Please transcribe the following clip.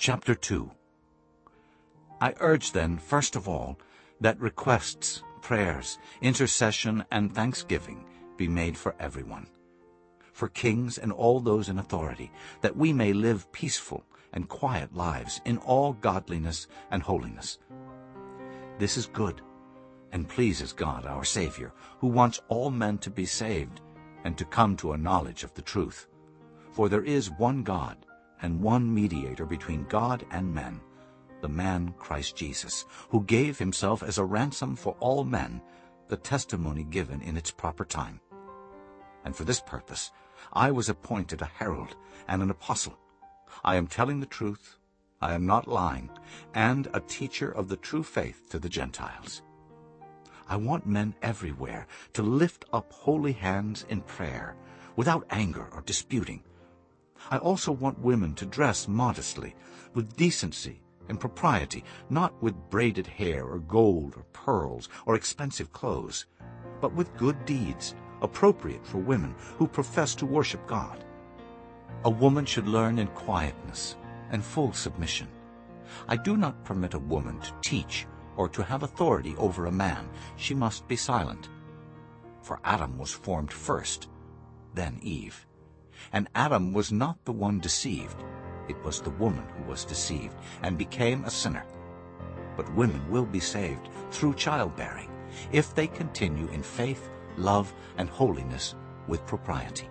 Chapter 2 I urge then, first of all, that requests, prayers, intercession, and thanksgiving be made for everyone, for kings and all those in authority, that we may live peaceful and quiet lives in all godliness and holiness. This is good and pleases God our Savior, who wants all men to be saved and to come to a knowledge of the truth. For there is one God and one mediator between God and men, the man Christ Jesus, who gave himself as a ransom for all men, the testimony given in its proper time. And for this purpose I was appointed a herald and an apostle. I am telling the truth, I am not lying, and a teacher of the true faith to the Gentiles. I want men everywhere to lift up holy hands in prayer, without anger or disputing. I also want women to dress modestly, with decency and propriety, not with braided hair or gold or pearls or expensive clothes, but with good deeds, appropriate for women who profess to worship God. A woman should learn in quietness and full submission. I do not permit a woman to teach or to have authority over a man. She must be silent. For Adam was formed first, then Eve. And Adam was not the one deceived. It was the woman who was deceived and became a sinner. But women will be saved through childbearing if they continue in faith, love, and holiness with propriety.